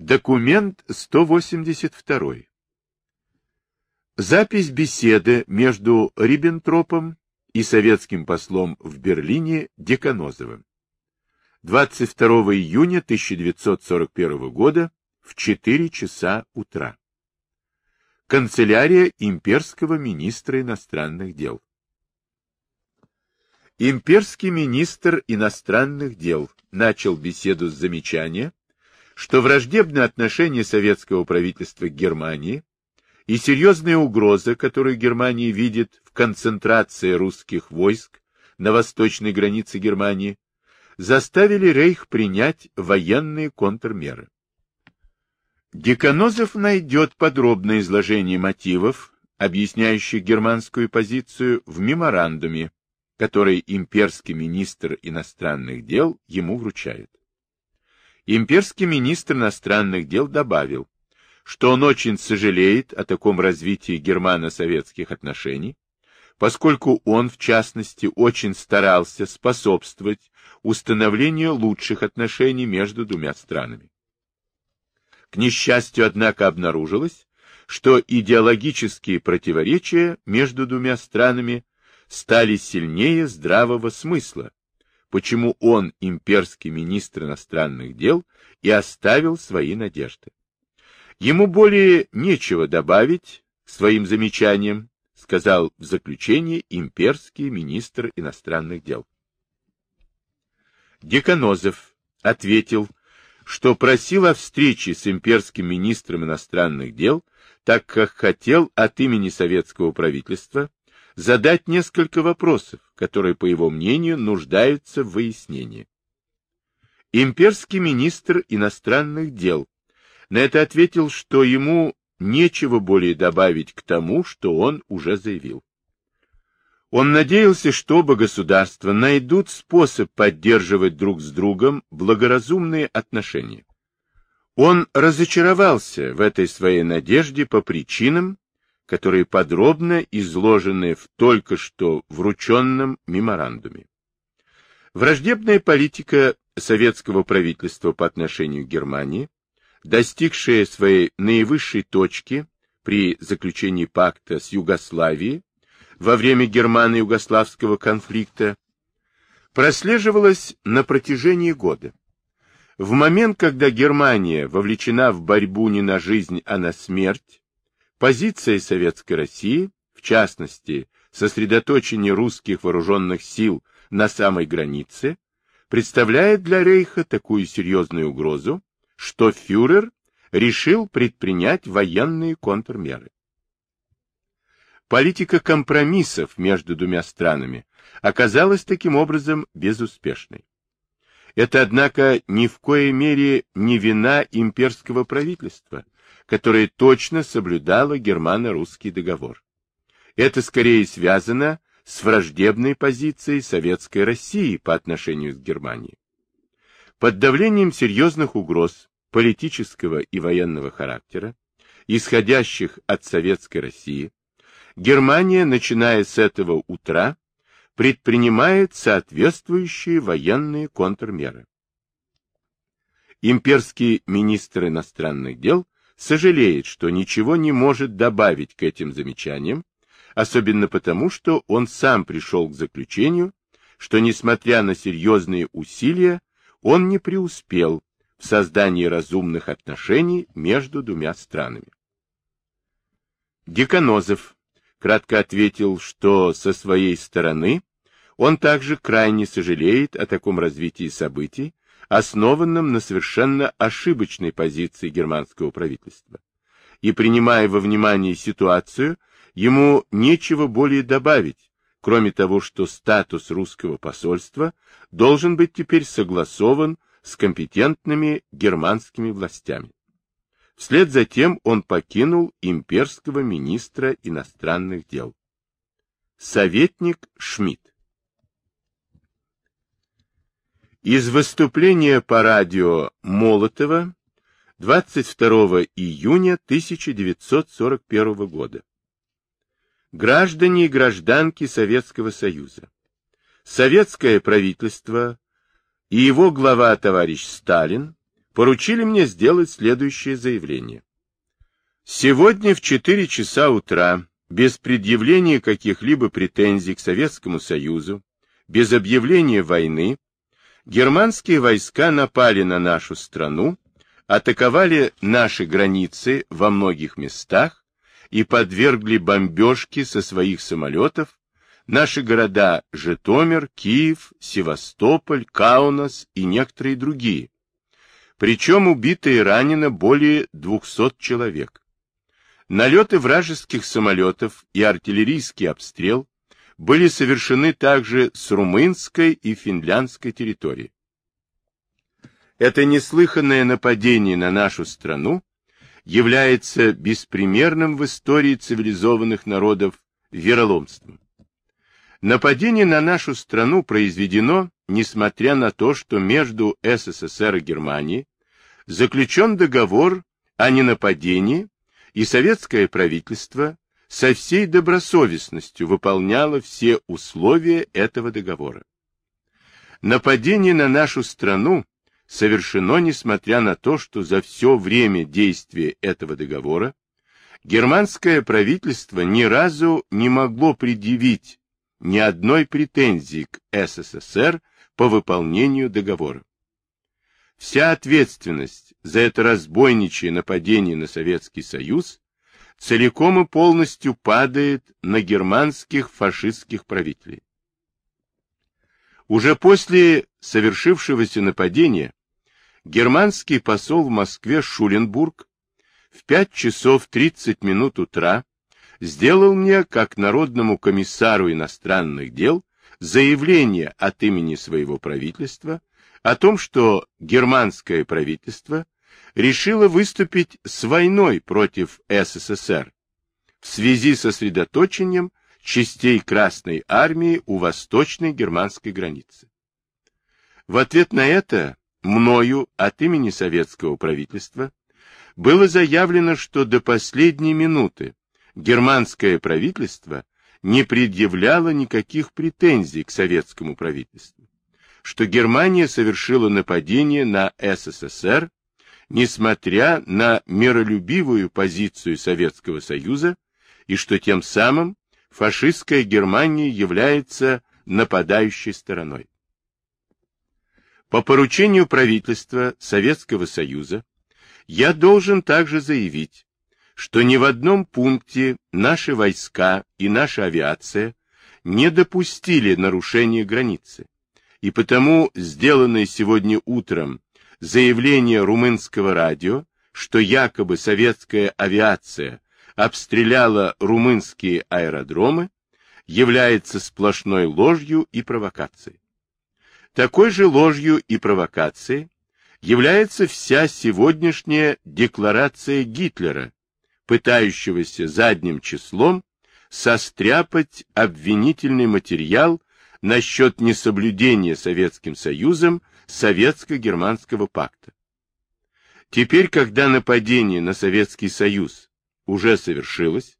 Документ 182. Запись беседы между Риббентропом и советским послом в Берлине Деканозовым. 22 июня 1941 года в 4 часа утра. Канцелярия имперского министра иностранных дел. Имперский министр иностранных дел начал беседу с замечания, что враждебное отношение советского правительства к Германии и серьезная угроза, которую Германия видит в концентрации русских войск на восточной границе Германии, заставили Рейх принять военные контрмеры. Деканозов найдет подробное изложение мотивов, объясняющих германскую позицию в меморандуме, который имперский министр иностранных дел ему вручает. Имперский министр иностранных дел добавил, что он очень сожалеет о таком развитии германо-советских отношений, поскольку он, в частности, очень старался способствовать установлению лучших отношений между двумя странами. К несчастью, однако, обнаружилось, что идеологические противоречия между двумя странами стали сильнее здравого смысла, почему он, имперский министр иностранных дел, и оставил свои надежды. Ему более нечего добавить к своим замечаниям, сказал в заключении имперский министр иностранных дел. Деканозов ответил, что просил о встрече с имперским министром иностранных дел, так как хотел от имени советского правительства задать несколько вопросов, которые, по его мнению, нуждаются в выяснении. Имперский министр иностранных дел на это ответил, что ему нечего более добавить к тому, что он уже заявил. Он надеялся, что оба государства найдут способ поддерживать друг с другом благоразумные отношения. Он разочаровался в этой своей надежде по причинам, которые подробно изложены в только что врученном меморандуме. Враждебная политика советского правительства по отношению к Германии, достигшая своей наивысшей точки при заключении пакта с Югославией во время германо-югославского конфликта, прослеживалась на протяжении года. В момент, когда Германия вовлечена в борьбу не на жизнь, а на смерть, Позиция Советской России, в частности, сосредоточение русских вооруженных сил на самой границе, представляет для Рейха такую серьезную угрозу, что фюрер решил предпринять военные контрмеры. Политика компромиссов между двумя странами оказалась таким образом безуспешной. Это, однако, ни в коей мере не вина имперского правительства, которая точно соблюдала германо-русский договор. Это скорее связано с враждебной позицией советской России по отношению к Германии. Под давлением серьезных угроз политического и военного характера, исходящих от советской России, Германия, начиная с этого утра, предпринимает соответствующие военные контрмеры. Имперский министр иностранных дел сожалеет, что ничего не может добавить к этим замечаниям, особенно потому, что он сам пришел к заключению, что, несмотря на серьезные усилия, он не преуспел в создании разумных отношений между двумя странами. Деканозов кратко ответил, что со своей стороны он также крайне сожалеет о таком развитии событий, основанном на совершенно ошибочной позиции германского правительства. И принимая во внимание ситуацию, ему нечего более добавить, кроме того, что статус русского посольства должен быть теперь согласован с компетентными германскими властями. Вслед за тем он покинул имперского министра иностранных дел. Советник Шмидт Из выступления по радио Молотова 22 июня 1941 года. Граждане и гражданки Советского Союза. Советское правительство и его глава товарищ Сталин поручили мне сделать следующее заявление. Сегодня в 4 часа утра, без предъявления каких-либо претензий к Советскому Союзу, без объявления войны, германские войска напали на нашу страну, атаковали наши границы во многих местах и подвергли бомбежке со своих самолетов наши города Житомир, Киев, Севастополь, Каунас и некоторые другие. Причем убито и ранено более 200 человек. Налеты вражеских самолетов и артиллерийский обстрел были совершены также с румынской и финляндской территории. Это неслыханное нападение на нашу страну является беспримерным в истории цивилизованных народов вероломством. Нападение на нашу страну произведено, несмотря на то, что между СССР и Германией заключен договор о ненападении и советское правительство со всей добросовестностью выполняло все условия этого договора. Нападение на нашу страну совершено несмотря на то, что за все время действия этого договора германское правительство ни разу не могло предъявить ни одной претензии к СССР по выполнению договора. Вся ответственность за это разбойничье нападение на Советский Союз целиком и полностью падает на германских фашистских правителей. Уже после совершившегося нападения германский посол в Москве Шуленбург в 5 часов 30 минут утра сделал мне, как народному комиссару иностранных дел, заявление от имени своего правительства о том, что германское правительство решило выступить с войной против СССР в связи со сосредоточением частей Красной Армии у восточной германской границы. В ответ на это мною от имени советского правительства было заявлено, что до последней минуты германское правительство не предъявляло никаких претензий к советскому правительству что Германия совершила нападение на СССР, несмотря на миролюбивую позицию Советского Союза, и что тем самым фашистская Германия является нападающей стороной. По поручению правительства Советского Союза я должен также заявить, что ни в одном пункте наши войска и наша авиация не допустили нарушения границы, и потому сделанное сегодня утром заявление румынского радио, что якобы советская авиация обстреляла румынские аэродромы, является сплошной ложью и провокацией. Такой же ложью и провокацией является вся сегодняшняя декларация Гитлера, пытающегося задним числом состряпать обвинительный материал насчет несоблюдения Советским Союзом Советско-Германского пакта. Теперь, когда нападение на Советский Союз уже совершилось,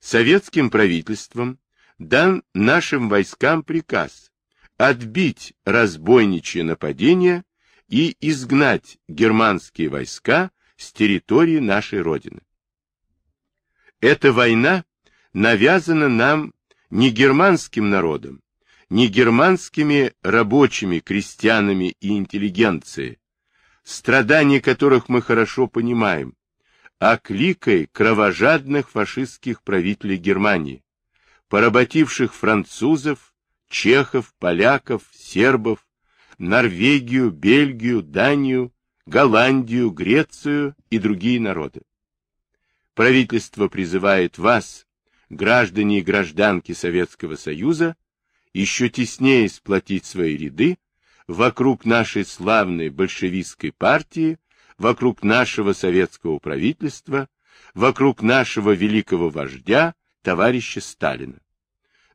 советским правительством дан нашим войскам приказ отбить разбойничье нападение и изгнать германские войска с территории нашей Родины. Эта война навязана нам не германским народом, не германскими рабочими, крестьянами и интеллигенцией, страдания которых мы хорошо понимаем, а кликой кровожадных фашистских правителей Германии, поработивших французов, чехов, поляков, сербов, Норвегию, Бельгию, Данию, Голландию, Грецию и другие народы. Правительство призывает вас, граждане и гражданки Советского Союза, еще теснее сплотить свои ряды вокруг нашей славной большевистской партии, вокруг нашего советского правительства, вокруг нашего великого вождя, товарища Сталина.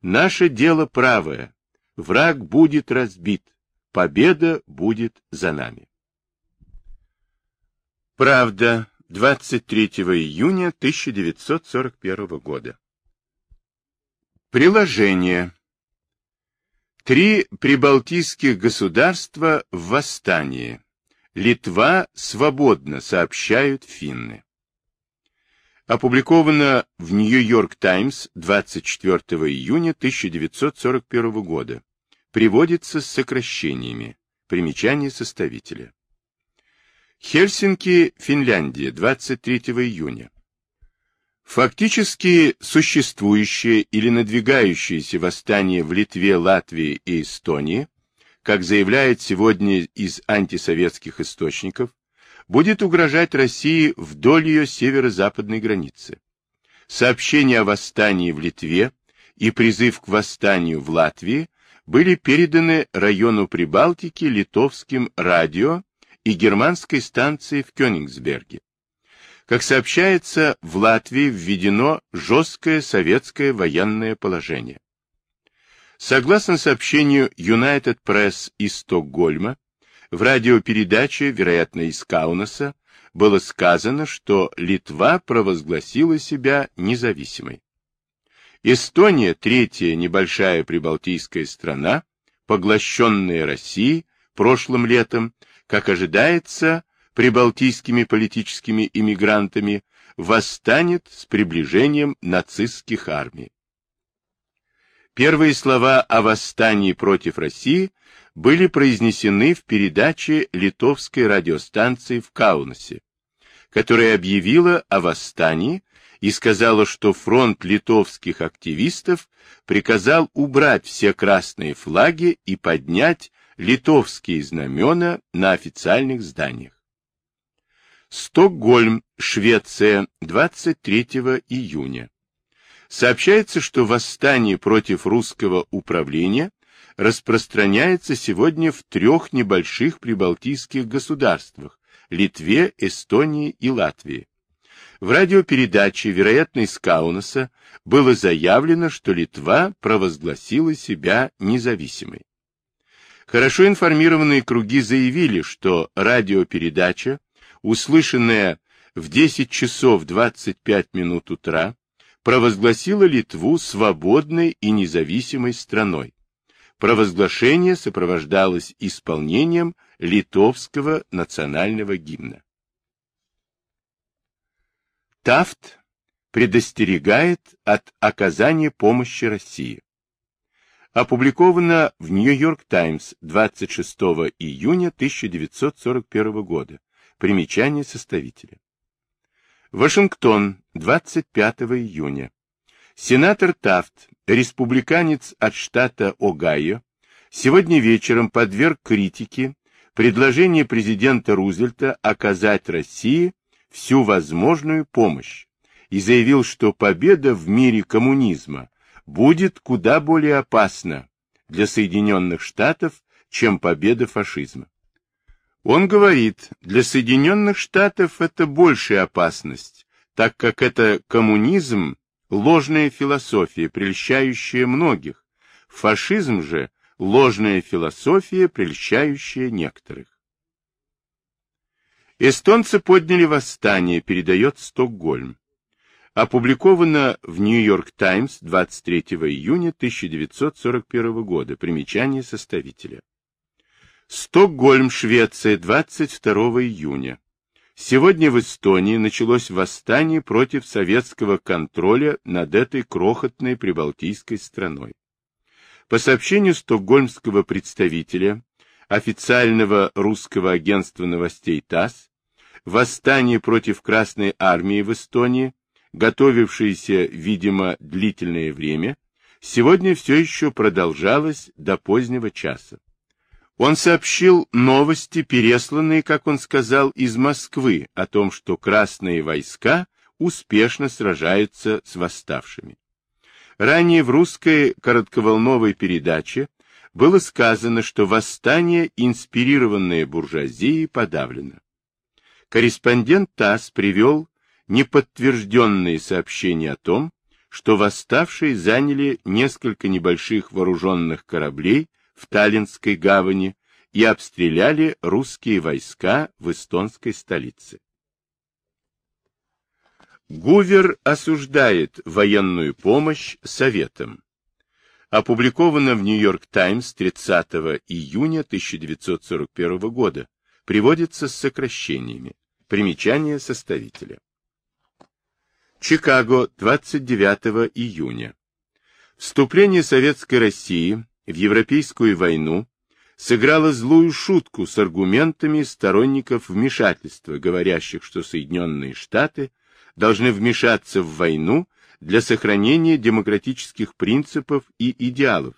Наше дело правое, враг будет разбит, победа будет за нами. Правда, 23 июня 1941 года. Приложение. Три прибалтийских государства в восстании. Литва свободна, сообщают финны. Опубликовано в Нью-Йорк Таймс 24 июня 1941 года. Приводится с сокращениями. Примечание составителя. Хельсинки, Финляндия, 23 июня. Фактически существующее или надвигающееся восстание в Литве, Латвии и Эстонии, как заявляет сегодня из антисоветских источников, будет угрожать России вдоль ее северо-западной границы. Сообщение о восстании в Литве и призыв к восстанию в Латвии были переданы району Прибалтики литовским радио и германской станции в Кёнигсберге. Как сообщается, в Латвии введено жесткое советское военное положение. Согласно сообщению United Press из Стокгольма, в радиопередаче, вероятно, из Каунаса, было сказано, что Литва провозгласила себя независимой. Эстония, третья небольшая прибалтийская страна, поглощенная Россией прошлым летом, как ожидается, прибалтийскими политическими иммигрантами, восстанет с приближением нацистских армий. Первые слова о восстании против России были произнесены в передаче литовской радиостанции в Каунасе, которая объявила о восстании и сказала, что фронт литовских активистов приказал убрать все красные флаги и поднять литовские знамена на официальных зданиях. Стокгольм, Швеция, 23 июня. Сообщается, что восстание против русского управления распространяется сегодня в трех небольших прибалтийских государствах – Литве, Эстонии и Латвии. В радиопередаче, вероятно, из Каунаса, было заявлено, что Литва провозгласила себя независимой. Хорошо информированные круги заявили, что радиопередача, услышанная в 10 часов 25 минут утра, провозгласила Литву свободной и независимой страной. Провозглашение сопровождалось исполнением литовского национального гимна. Тафт предостерегает от оказания помощи России опубликовано в Нью-Йорк Таймс 26 июня 1941 года. Примечание составителя. Вашингтон, 25 июня. Сенатор Тафт, республиканец от штата Огайо, сегодня вечером подверг критике предложение президента Рузвельта оказать России всю возможную помощь и заявил, что победа в мире коммунизма будет куда более опасна для Соединенных Штатов, чем победа фашизма. Он говорит, для Соединенных Штатов это большая опасность, так как это коммунизм – ложная философия, прельщающая многих, фашизм же – ложная философия, прельщающая некоторых. Эстонцы подняли восстание, передает Стокгольм опубликовано в Нью-Йорк Таймс 23 июня 1941 года. Примечание составителя. Стокгольм, Швеция, 22 июня. Сегодня в Эстонии началось восстание против советского контроля над этой крохотной прибалтийской страной. По сообщению стокгольмского представителя официального русского агентства новостей ТАСС, восстание против Красной армии в Эстонии готовившееся, видимо, длительное время, сегодня все еще продолжалось до позднего часа. Он сообщил новости, пересланные, как он сказал, из Москвы, о том, что красные войска успешно сражаются с восставшими. Ранее в русской коротковолновой передаче было сказано, что восстание, инспирированное буржуазией, подавлено. Корреспондент ТАСС привел неподтвержденные сообщения о том, что восставшие заняли несколько небольших вооруженных кораблей в Таллинской гавани и обстреляли русские войска в эстонской столице. Гувер осуждает военную помощь Советам. Опубликовано в Нью-Йорк Таймс 30 июня 1941 года приводится с сокращениями. Примечание составителя. Чикаго, 29 июня. Вступление Советской России в Европейскую войну сыграло злую шутку с аргументами сторонников вмешательства, говорящих, что Соединенные Штаты должны вмешаться в войну для сохранения демократических принципов и идеалов,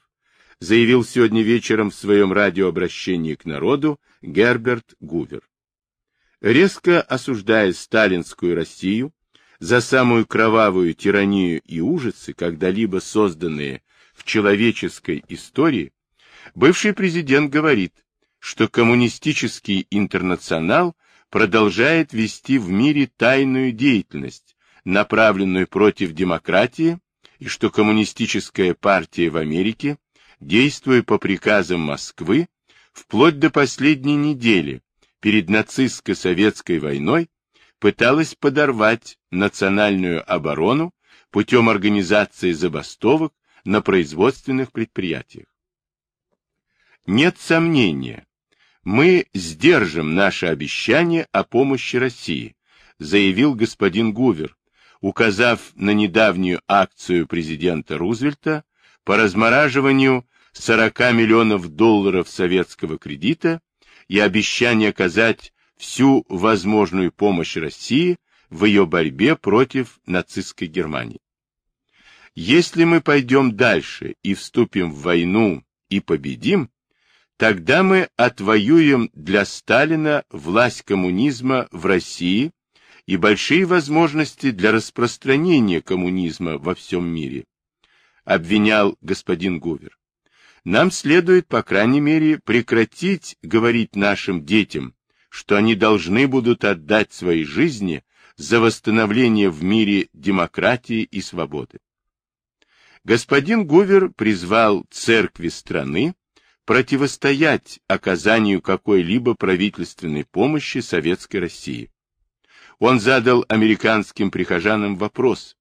заявил сегодня вечером в своем радиообращении к народу Герберт Гувер. Резко осуждая сталинскую Россию за самую кровавую тиранию и ужасы, когда-либо созданные в человеческой истории, бывший президент говорит, что коммунистический интернационал продолжает вести в мире тайную деятельность, направленную против демократии, и что коммунистическая партия в Америке, действуя по приказам Москвы, вплоть до последней недели перед нацистско-советской войной, пыталась подорвать национальную оборону путем организации забастовок на производственных предприятиях. Нет сомнения, мы сдержим наше обещание о помощи России, заявил господин Гувер, указав на недавнюю акцию президента Рузвельта по размораживанию 40 миллионов долларов советского кредита и обещание оказать всю возможную помощь России в ее борьбе против нацистской Германии. Если мы пойдем дальше и вступим в войну и победим, тогда мы отвоюем для Сталина власть коммунизма в России и большие возможности для распространения коммунизма во всем мире, обвинял господин Гувер. Нам следует, по крайней мере, прекратить говорить нашим детям, что они должны будут отдать свои жизни за восстановление в мире демократии и свободы. Господин Гувер призвал церкви страны противостоять оказанию какой-либо правительственной помощи Советской России. Он задал американским прихожанам вопрос,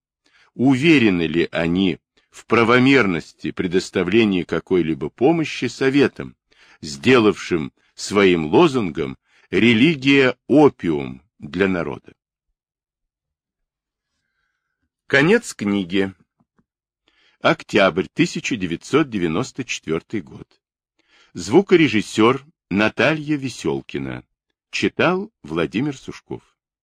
уверены ли они в правомерности предоставления какой-либо помощи Советам, сделавшим своим лозунгом Религия – опиум для народа. Конец книги. Октябрь 1994 год. Звукорежиссер Наталья Веселкина. Читал Владимир Сушков.